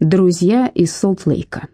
Друзья из Солт-Лейка.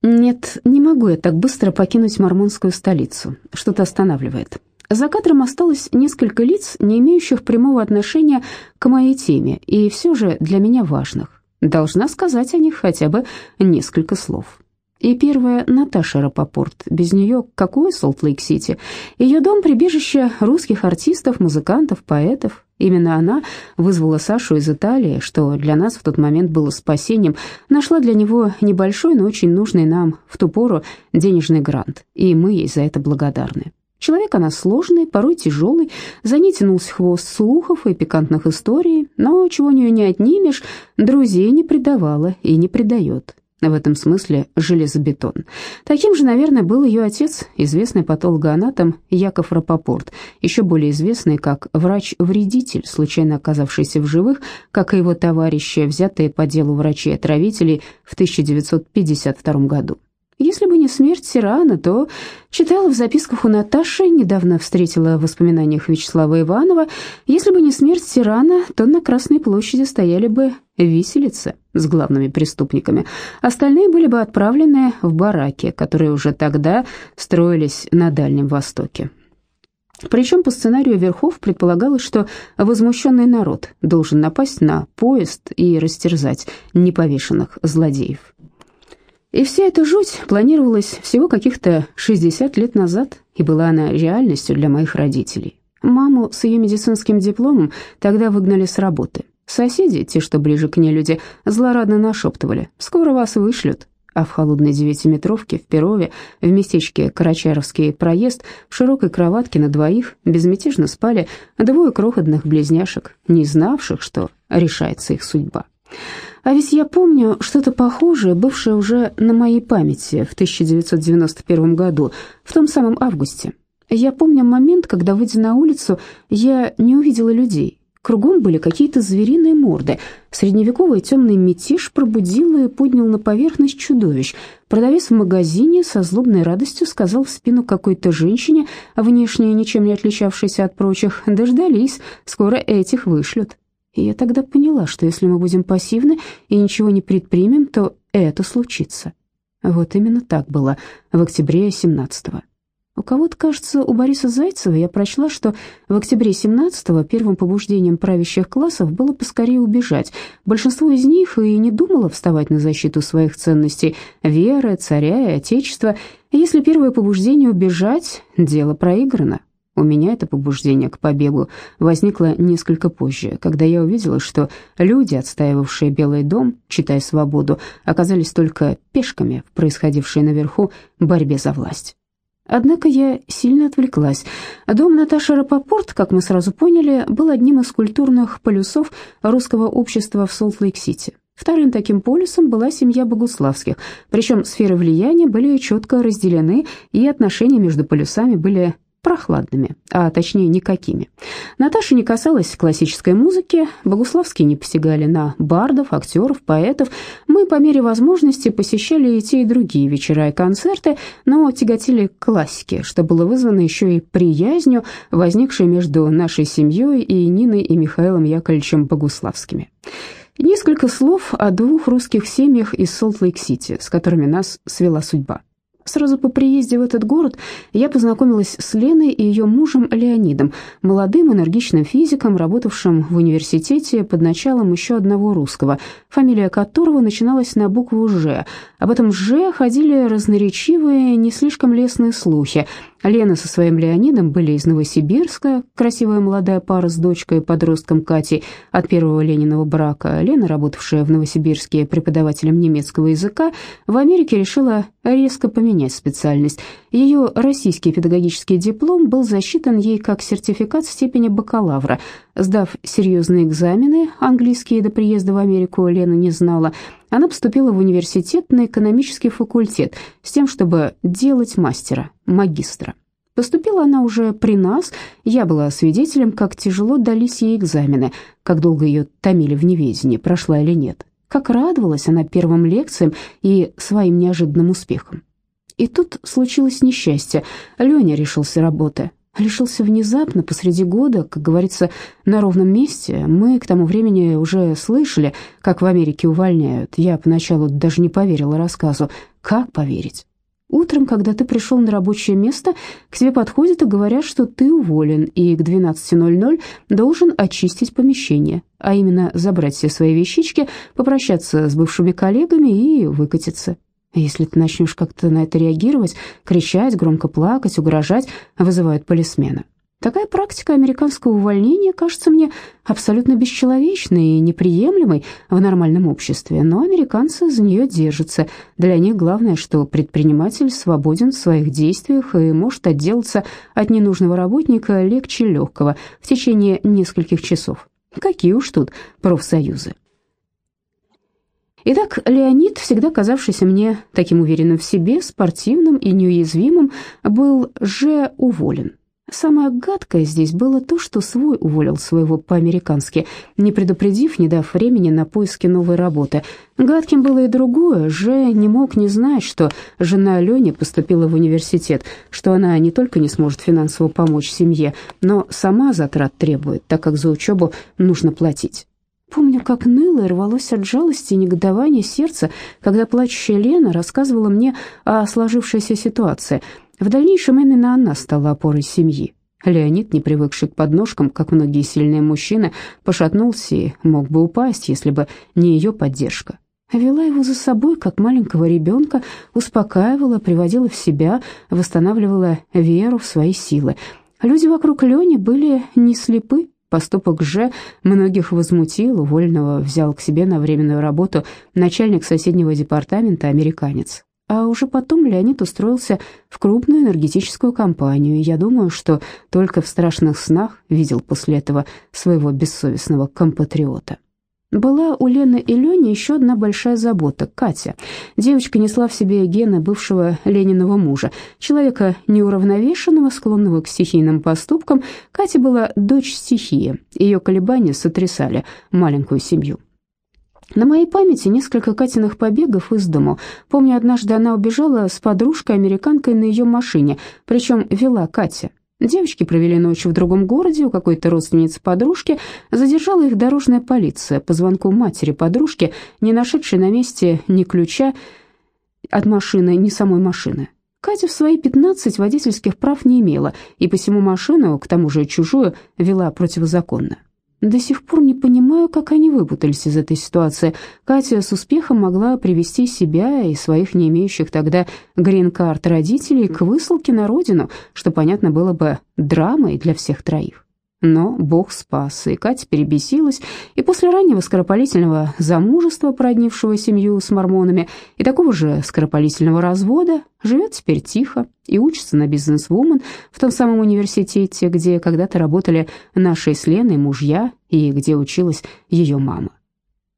Нет, не могу я так быстро покинуть мормонскую столицу. Что-то останавливает. За кадром осталось несколько лиц, не имеющих прямого отношения к моей теме, и все же для меня важных. Должна сказать о них хотя бы несколько слов. И первая Наташа Рапопорт. Без нее какой Солт-Лейк-Сити? Ее дом – прибежище русских артистов, музыкантов, поэтов. Именно она вызвала Сашу из Италии, что для нас в тот момент было спасением, нашла для него небольшой, но очень нужный нам в ту пору денежный грант, и мы ей за это благодарны. Человек она сложный, порой тяжелый, за ней тянулся хвост слухов и пикантных историй, но чего у нее не отнимешь, друзей не предавала и не предает. В этом смысле железобетон. Таким же, наверное, был ее отец, известный патологоанатом Яков Рапопорт, еще более известный как врач-вредитель, случайно оказавшийся в живых, как и его товарищи, взятые по делу врачей-отравителей в 1952 году. Если бы не смерть Сирана, то читала в записках у Наташи, недавно встретила в воспоминаниях Вячеслава Иванова, если бы не смерть Сирана, то на Красной площади стояли бы виселицы с главными преступниками. Остальные были бы отправлены в бараки, которые уже тогда строились на Дальнем Востоке. Причем по сценарию Верхов предполагалось, что возмущенный народ должен напасть на поезд и растерзать неповешенных злодеев. И вся эта жуть планировалась всего каких-то 60 лет назад, и была она реальностью для моих родителей. Маму с ее медицинским дипломом тогда выгнали с работы. Соседи, те, что ближе к ней люди, злорадно нашептывали «Скоро вас вышлют». А в холодной девятиметровке в Перове, в местечке Карачаровский проезд, в широкой кроватке на двоих безмятежно спали двое крохотных близняшек, не знавших, что решается их судьба. А ведь я помню что-то похожее, бывшее уже на моей памяти в 1991 году, в том самом августе. Я помню момент, когда, выйдя на улицу, я не увидела людей. Кругом были какие-то звериные морды. Средневековый темный мятеж пробудил и поднял на поверхность чудовищ. Продавец в магазине со злобной радостью сказал в спину какой-то женщине, внешне ничем не отличавшейся от прочих, «Дождались, скоро этих вышлют». И я тогда поняла, что если мы будем пассивны и ничего не предпримем, то это случится. Вот именно так было в октябре 17-го. У кого-то, кажется, у Бориса Зайцева я прочла, что в октябре 17-го первым побуждением правящих классов было поскорее убежать. Большинство из них и не думало вставать на защиту своих ценностей – веры, царя и отечества. Если первое побуждение убежать, дело проиграно. У меня это побуждение к побегу возникло несколько позже, когда я увидела, что люди, отстаивавшие Белый дом, читая свободу, оказались только пешками в происходившей наверху борьбе за власть. Однако я сильно отвлеклась. Дом Наташи Рапопорт, как мы сразу поняли, был одним из культурных полюсов русского общества в Солт-Лейк-Сити. Вторым таким полюсом была семья Богуславских, причем сферы влияния были четко разделены, и отношения между полюсами были прохладными, а точнее никакими. Наташа не касалась классической музыки, Богуславские не посягали на бардов, актеров, поэтов. Мы по мере возможности посещали и те, и другие вечера и концерты, но тяготили к что было вызвано еще и приязнью, возникшей между нашей семьей и Ниной и Михаилом Яковлевичем Богуславскими. Несколько слов о двух русских семьях из Солт-Лейк-Сити, с которыми нас свела судьба. Сразу по приезде в этот город я познакомилась с Леной и ее мужем Леонидом, молодым энергичным физиком, работавшим в университете под началом еще одного русского, фамилия которого начиналась на букву «Ж». Об этом «Ж» ходили разноречивые, не слишком лестные слухи – Лена со своим Леонидом были из Новосибирска, красивая молодая пара с дочкой и подростком Катей от первого Лениного брака. Лена, работавшая в Новосибирске преподавателем немецкого языка, в Америке решила резко поменять специальность. Ее российский педагогический диплом был засчитан ей как сертификат степени бакалавра. Сдав серьезные экзамены, английские до приезда в Америку Лена не знала, она поступила в университет на экономический факультет с тем, чтобы делать мастера, магистра. Поступила она уже при нас, я была свидетелем, как тяжело дались ей экзамены, как долго ее томили в неведении, прошла или нет. Как радовалась она первым лекциям и своим неожиданным успехам. И тут случилось несчастье. Леня решился работы. Лишился внезапно, посреди года, как говорится, на ровном месте. Мы к тому времени уже слышали, как в Америке увольняют. Я поначалу даже не поверила рассказу. Как поверить? Утром, когда ты пришел на рабочее место, к тебе подходят и говорят, что ты уволен, и к 12.00 должен очистить помещение, а именно забрать все свои вещички, попрощаться с бывшими коллегами и выкатиться. Если ты начнешь как-то на это реагировать, кричать, громко плакать, угрожать, вызывают полисмена. Такая практика американского увольнения кажется мне абсолютно бесчеловечной и неприемлемой в нормальном обществе, но американцы за нее держатся. Для них главное, что предприниматель свободен в своих действиях и может отделаться от ненужного работника легче легкого в течение нескольких часов. Какие уж тут профсоюзы. Итак, Леонид, всегда казавшийся мне таким уверенным в себе, спортивным и неуязвимым, был же уволен. Самое гадкое здесь было то, что свой уволил своего по-американски, не предупредив, не дав времени на поиски новой работы. Гадким было и другое. Же не мог не знать, что жена Лени поступила в университет, что она не только не сможет финансово помочь семье, но сама затрат требует, так как за учебу нужно платить. Помню, как ныло и рвалось от жалости и негодования сердца, когда плачущая Лена рассказывала мне о сложившейся ситуации. В дальнейшем именно она стала опорой семьи. Леонид, не привыкший к подножкам, как многие сильные мужчины, пошатнулся и мог бы упасть, если бы не ее поддержка. Вела его за собой, как маленького ребенка, успокаивала, приводила в себя, восстанавливала веру в свои силы. Люди вокруг Лени были не слепы, Поступок же многих возмутил, увольного взял к себе на временную работу начальник соседнего департамента, американец. А уже потом Леонид устроился в крупную энергетическую компанию, и я думаю, что только в страшных снах видел после этого своего бессовестного компатриота. Была у Лены и Лени еще одна большая забота – Катя. Девочка несла в себе гены бывшего Лениного мужа, человека неуравновешенного, склонного к стихийным поступкам. Катя была дочь стихии, ее колебания сотрясали маленькую семью. На моей памяти несколько Катиных побегов из дому. Помню, однажды она убежала с подружкой-американкой на ее машине, причем вела Катя. Девочки провели ночь в другом городе у какой-то родственницы подружки. Задержала их дорожная полиция по звонку матери подружки, не нашедшей на месте ни ключа от машины, ни самой машины. Катя в свои 15 водительских прав не имела, и посему машину, к тому же чужую, вела противозаконно. До сих пор не понимаю, как они выпутались из этой ситуации. Катя с успехом могла привести себя и своих не имеющих тогда грин-карт родителей к высылке на родину, что, понятно, было бы драмой для всех троих. Но Бог спас, и Катя перебесилась, и после раннего скоропалительного замужества, породнившего семью с мормонами, и такого же скоропалительного развода, живет теперь тихо и учится на бизнес-вумен в том самом университете, где когда-то работали наши с Леной мужья и где училась ее мама.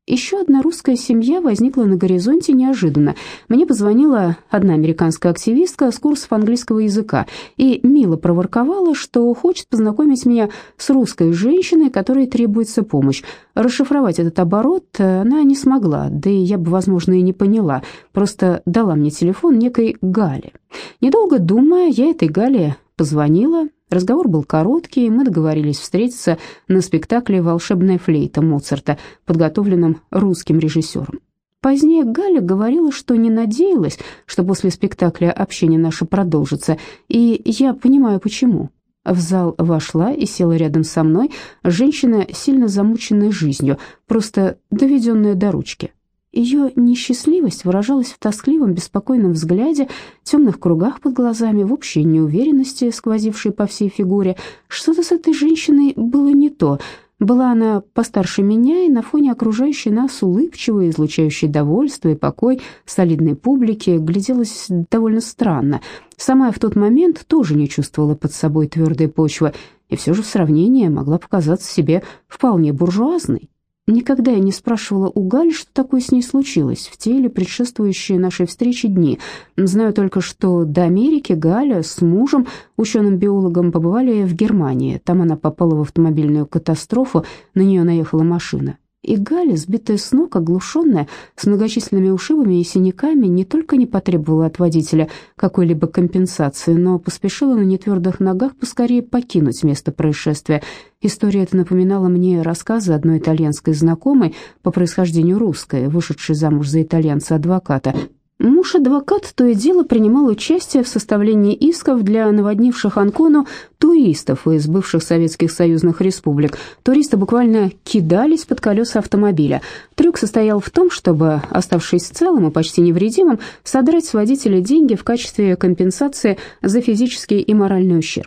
Еще одна русская семья возникла на горизонте неожиданно. Мне позвонила одна американская активистка с курсов английского языка и мило проворковала, что хочет познакомить меня с русской женщиной, которой требуется помощь. Расшифровать этот оборот она не смогла, да и я бы, возможно, и не поняла, просто дала мне телефон некой Гали. Недолго думая, я этой Гале позвонила, Разговор был короткий, и мы договорились встретиться на спектакле «Волшебная флейта» Моцарта, подготовленном русским режиссером. Позднее Галя говорила, что не надеялась, что после спектакля общение наше продолжится, и я понимаю, почему. В зал вошла и села рядом со мной женщина, сильно замученная жизнью, просто доведенная до ручки. Ее несчастливость выражалась в тоскливом, беспокойном взгляде, темных кругах под глазами, в общей неуверенности, сквозившей по всей фигуре. Что-то с этой женщиной было не то. Была она постарше меня и на фоне окружающей нас улыбчивой, излучающей довольство и покой солидной публики гляделась довольно странно. Сама я в тот момент тоже не чувствовала под собой твердой почвы, и все же в сравнении могла показаться себе вполне буржуазной. Никогда я не спрашивала у Гали, что такое с ней случилось в те или предшествующие нашей встрече дни. Знаю только, что до Америки Галя с мужем, ученым-биологом, побывали в Германии. Там она попала в автомобильную катастрофу, на нее наехала машина. И Галя, сбитая с ног, оглушенная, с многочисленными ушибами и синяками, не только не потребовала от водителя какой-либо компенсации, но поспешила на нетвердых ногах поскорее покинуть место происшествия. История эта напоминала мне рассказы одной итальянской знакомой, по происхождению русской, вышедшей замуж за итальянца-адвоката, Муж-адвокат то и дело принимал участие в составлении исков для наводнивших Анкону туристов из бывших советских союзных республик. Туристы буквально кидались под колеса автомобиля. Трюк состоял в том, чтобы, оставшись целым и почти невредимым, содрать с водителя деньги в качестве компенсации за физический и моральный ущерб.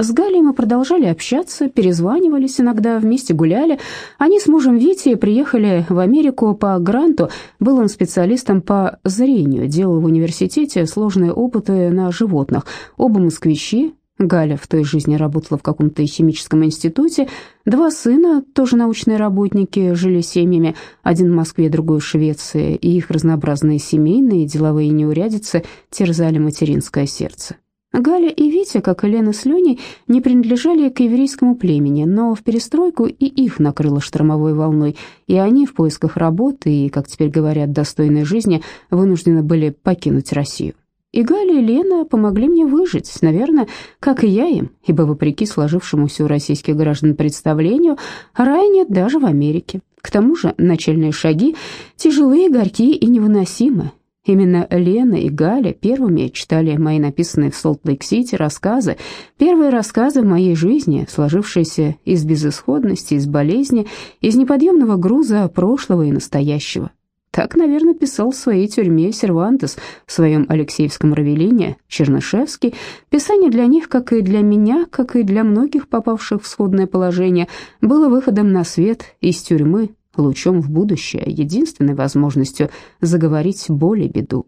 С Галей мы продолжали общаться, перезванивались иногда, вместе гуляли. Они с мужем Витей приехали в Америку по гранту. Был он специалистом по зрению, делал в университете сложные опыты на животных. Оба москвичи. Галя в той жизни работала в каком-то химическом институте. Два сына, тоже научные работники, жили семьями. Один в Москве, другой в Швеции. И их разнообразные семейные деловые неурядицы терзали материнское сердце. Галя и Витя, как и Лена с Леней, не принадлежали к еврейскому племени, но в перестройку и их накрыло штормовой волной, и они в поисках работы и, как теперь говорят, достойной жизни вынуждены были покинуть Россию. И Галя и Лена помогли мне выжить, наверное, как и я им, ибо вопреки сложившемуся у российских граждан представлению, рая нет даже в Америке. К тому же начальные шаги тяжелые, горькие и невыносимые. Именно Лена и Галя первыми читали мои написанные в Солт-Лейк-Сити рассказы, первые рассказы в моей жизни, сложившиеся из безысходности, из болезни, из неподъемного груза прошлого и настоящего. Так, наверное, писал в своей тюрьме Сервантес в своем Алексеевском Равелине, Чернышевский. Писание для них, как и для меня, как и для многих попавших в сходное положение, было выходом на свет из тюрьмы, лучом в будущее, единственной возможностью заговорить боль и беду.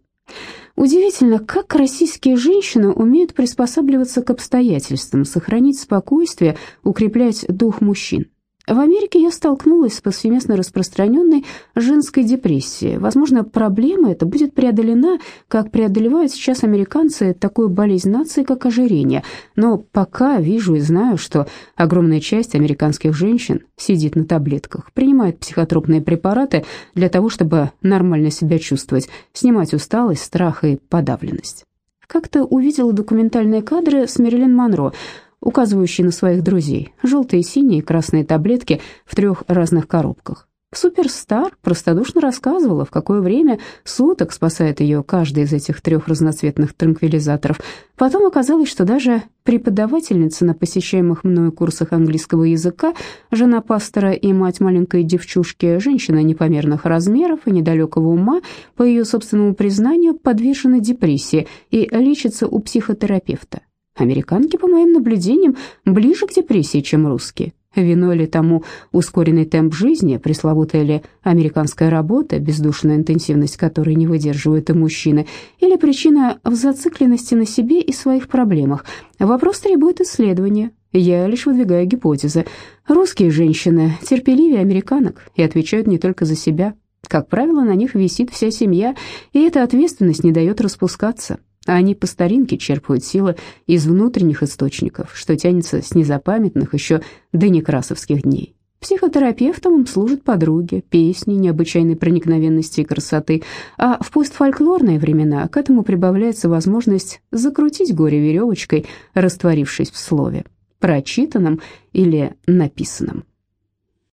Удивительно, как российские женщины умеют приспосабливаться к обстоятельствам, сохранить спокойствие, укреплять дух мужчин. В Америке я столкнулась с повсеместно распространенной женской депрессией. Возможно, проблема эта будет преодолена, как преодолевают сейчас американцы такую болезнь нации, как ожирение. Но пока вижу и знаю, что огромная часть американских женщин сидит на таблетках, принимает психотропные препараты для того, чтобы нормально себя чувствовать, снимать усталость, страх и подавленность. Как-то увидела документальные кадры с Мэрилин Монро – указывающий на своих друзей, желтые, синие и красные таблетки в трех разных коробках. Суперстар простодушно рассказывала, в какое время суток спасает ее каждый из этих трех разноцветных транквилизаторов. Потом оказалось, что даже преподавательница на посещаемых мною курсах английского языка, жена пастора и мать маленькой девчушки, женщина непомерных размеров и недалекого ума, по ее собственному признанию, подвержена депрессии и лечится у психотерапевта. Американки, по моим наблюдениям, ближе к депрессии, чем русские. Виной ли тому ускоренный темп жизни, пресловутая ли американская работа, бездушная интенсивность которой не выдерживают и мужчины, или причина в зацикленности на себе и своих проблемах? Вопрос требует исследования. Я лишь выдвигаю гипотезы. Русские женщины терпеливее американок и отвечают не только за себя. Как правило, на них висит вся семья, и эта ответственность не дает распускаться а они по старинке черпают силы из внутренних источников, что тянется с незапамятных еще до некрасовских дней. Психотерапевтом им служат подруги, песни необычайной проникновенности и красоты, а в постфольклорные времена к этому прибавляется возможность закрутить горе веревочкой, растворившись в слове, прочитанном или написанном.